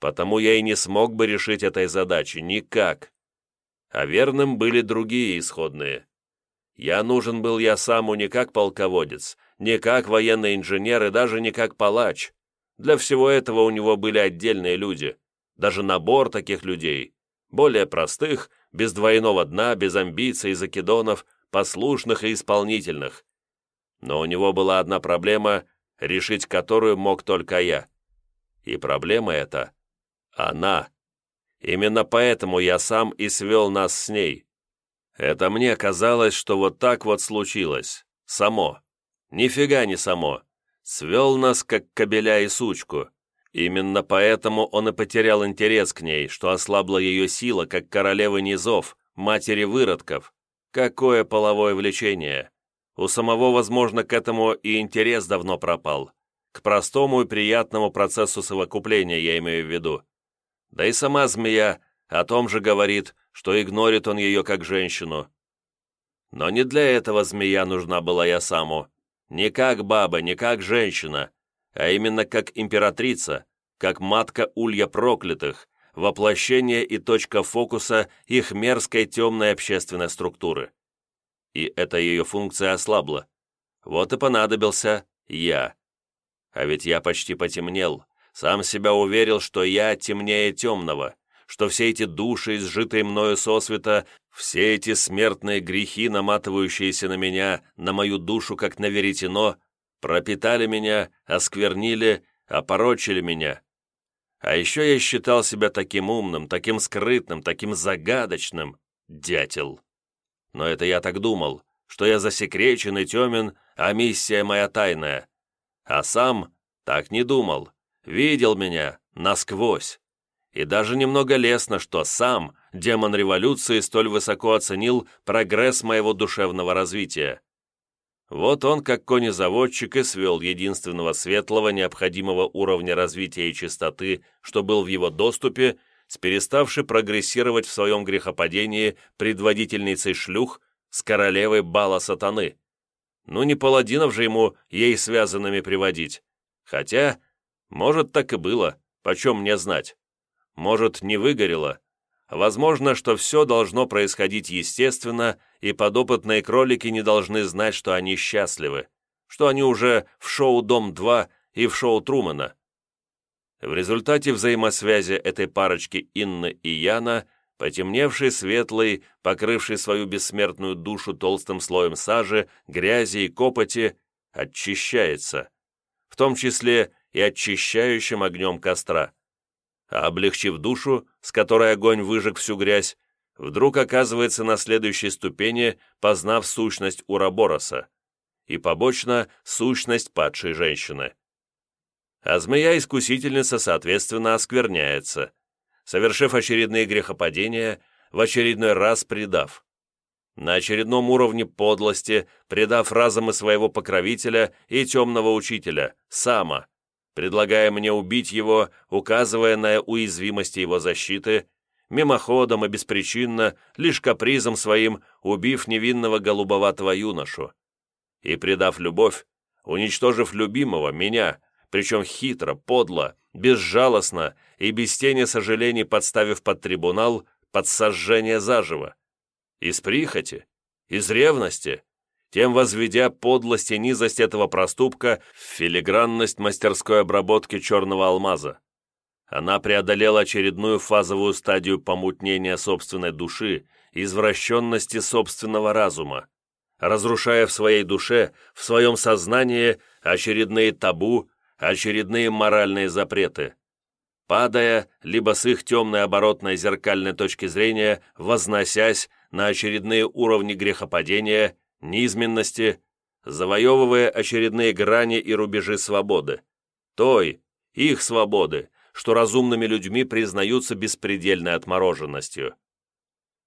Потому я и не смог бы решить этой задачи никак. А верным были другие исходные. Я нужен был я саму не как полководец, не как военный инженер и даже не как палач. Для всего этого у него были отдельные люди, даже набор таких людей более простых, без двойного дна, без амбиций и закидонов, послушных и исполнительных. Но у него была одна проблема, решить которую мог только я. И проблема эта — она. Именно поэтому я сам и свел нас с ней. Это мне казалось, что вот так вот случилось. Само. Нифига не само. Свел нас, как кобеля и сучку. Именно поэтому он и потерял интерес к ней, что ослабла ее сила, как королевы низов, матери выродков. Какое половое влечение! У самого, возможно, к этому и интерес давно пропал. К простому и приятному процессу совокупления я имею в виду. Да и сама змея о том же говорит, что игнорит он ее как женщину. Но не для этого змея нужна была я саму. Не как баба, не как женщина, а именно как императрица, как матка улья проклятых, воплощение и точка фокуса их мерзкой темной общественной структуры. И эта ее функция ослабла. Вот и понадобился я. А ведь я почти потемнел, сам себя уверил, что я темнее темного, что все эти души, изжитые мною сосвета, все эти смертные грехи, наматывающиеся на меня, на мою душу, как на веретено, пропитали меня, осквернили, опорочили меня. А еще я считал себя таким умным, таким скрытным, таким загадочным. Дятел. Но это я так думал, что я засекречен и темен, а миссия моя тайная. А сам так не думал. Видел меня насквозь. И даже немного лестно, что сам, демон революции, столь высоко оценил прогресс моего душевного развития. Вот он, как конезаводчик, и свел единственного светлого, необходимого уровня развития и чистоты, что был в его доступе, с переставшей прогрессировать в своем грехопадении предводительницей шлюх с королевой бала сатаны. Ну, не паладинов же ему ей связанными приводить. Хотя, может, так и было, почем мне знать. Может, не выгорело, Возможно, что все должно происходить естественно, и подопытные кролики не должны знать, что они счастливы, что они уже в шоу «Дом-2» и в шоу Трумана. В результате взаимосвязи этой парочки Инны и Яна, потемневший светлый, покрывший свою бессмертную душу толстым слоем сажи, грязи и копоти, очищается, в том числе и очищающим огнем костра а облегчив душу, с которой огонь выжег всю грязь, вдруг оказывается на следующей ступени, познав сущность Урабороса и побочно сущность падшей женщины. А змея-искусительница, соответственно, оскверняется, совершив очередные грехопадения, в очередной раз предав. На очередном уровне подлости, предав разом и своего покровителя и темного учителя, Сама, предлагая мне убить его, указывая на уязвимости его защиты, мимоходом и беспричинно, лишь капризом своим, убив невинного голубоватого юношу. И, предав любовь, уничтожив любимого, меня, причем хитро, подло, безжалостно и без тени сожалений подставив под трибунал, под сожжение заживо. Из прихоти, из ревности, тем возведя подлость и низость этого проступка в филигранность мастерской обработки черного алмаза. Она преодолела очередную фазовую стадию помутнения собственной души, извращенности собственного разума, разрушая в своей душе, в своем сознании очередные табу, очередные моральные запреты, падая, либо с их темной оборотной зеркальной точки зрения, возносясь на очередные уровни грехопадения низменности, завоевывая очередные грани и рубежи свободы. Той, их свободы, что разумными людьми признаются беспредельной отмороженностью.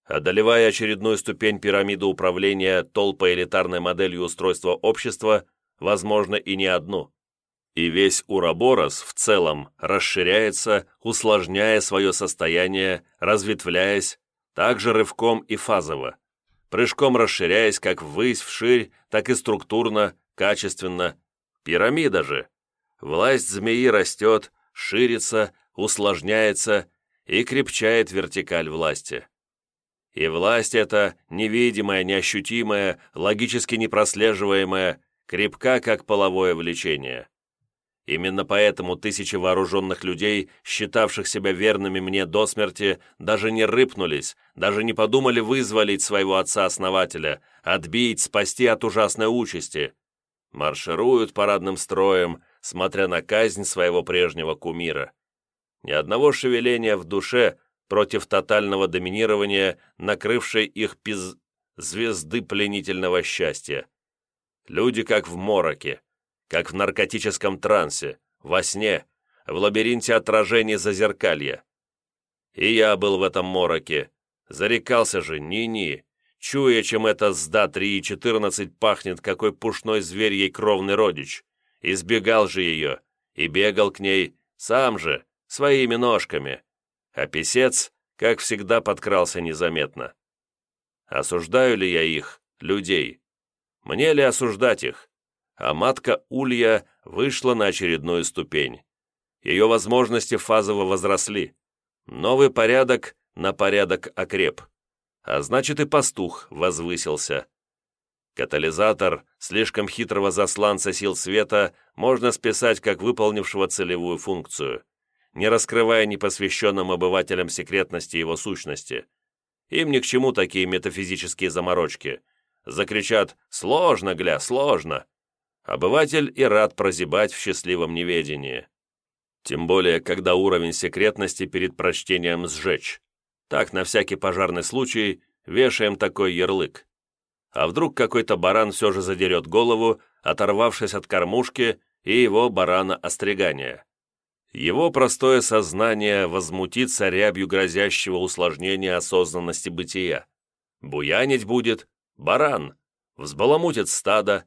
Одолевая очередную ступень пирамиды управления толпой элитарной моделью устройства общества, возможно, и не одну. И весь Ураборос в целом расширяется, усложняя свое состояние, разветвляясь, также рывком и фазово прыжком расширяясь как ввысь, вширь, так и структурно, качественно. Пирамида же. Власть змеи растет, ширится, усложняется и крепчает вертикаль власти. И власть эта, невидимая, неощутимая, логически непрослеживаемая, крепка, как половое влечение. Именно поэтому тысячи вооруженных людей, считавших себя верными мне до смерти, даже не рыпнулись, даже не подумали вызволить своего отца-основателя, отбить, спасти от ужасной участи. Маршируют парадным строем, смотря на казнь своего прежнего кумира. Ни одного шевеления в душе против тотального доминирования, накрывшей их пиз... звезды пленительного счастья. Люди как в мороке, как в наркотическом трансе, во сне, в лабиринте отражений зазеркалья. И я был в этом мороке. Зарекался же, ни-ни, чуя, чем это сда 3 и 14 пахнет, какой пушной зверь ей кровный родич. Избегал же ее и бегал к ней сам же, своими ножками. А писец, как всегда, подкрался незаметно. Осуждаю ли я их, людей? Мне ли осуждать их? А матка Улья вышла на очередную ступень. Ее возможности фазово возросли. Новый порядок на порядок окреп. А значит и пастух возвысился. Катализатор слишком хитрого засланца сил света можно списать как выполнившего целевую функцию, не раскрывая непосвященным обывателям секретности его сущности. Им ни к чему такие метафизические заморочки. Закричат «Сложно, гля, сложно!» Обыватель и рад прозябать в счастливом неведении. Тем более, когда уровень секретности перед прочтением сжечь. Так, на всякий пожарный случай, вешаем такой ярлык. А вдруг какой-то баран все же задерет голову, оторвавшись от кормушки и его барана-остригания. Его простое сознание возмутится рябью грозящего усложнения осознанности бытия. Буянить будет баран, взбаламутит стадо,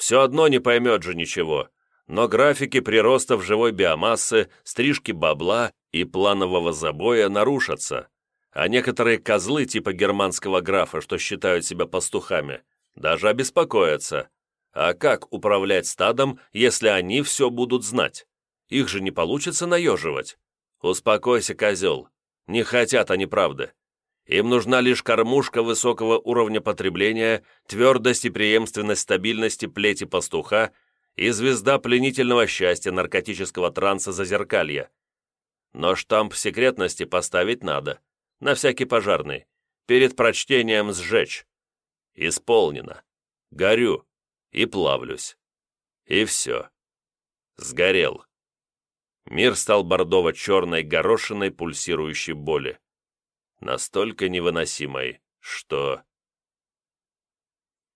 все одно не поймет же ничего, но графики приростов живой биомассы, стрижки бабла и планового забоя нарушатся, а некоторые козлы типа германского графа, что считают себя пастухами, даже обеспокоятся. А как управлять стадом, если они все будут знать? Их же не получится наеживать. Успокойся, козел. Не хотят они правды. Им нужна лишь кормушка высокого уровня потребления, твердость и преемственность стабильности плети пастуха и звезда пленительного счастья наркотического транса зазеркалья. Но штамп секретности поставить надо, на всякий пожарный, перед прочтением сжечь. Исполнено. Горю и плавлюсь. И все. Сгорел. Мир стал бордово-черной горошиной пульсирующей боли. Настолько невыносимой, что...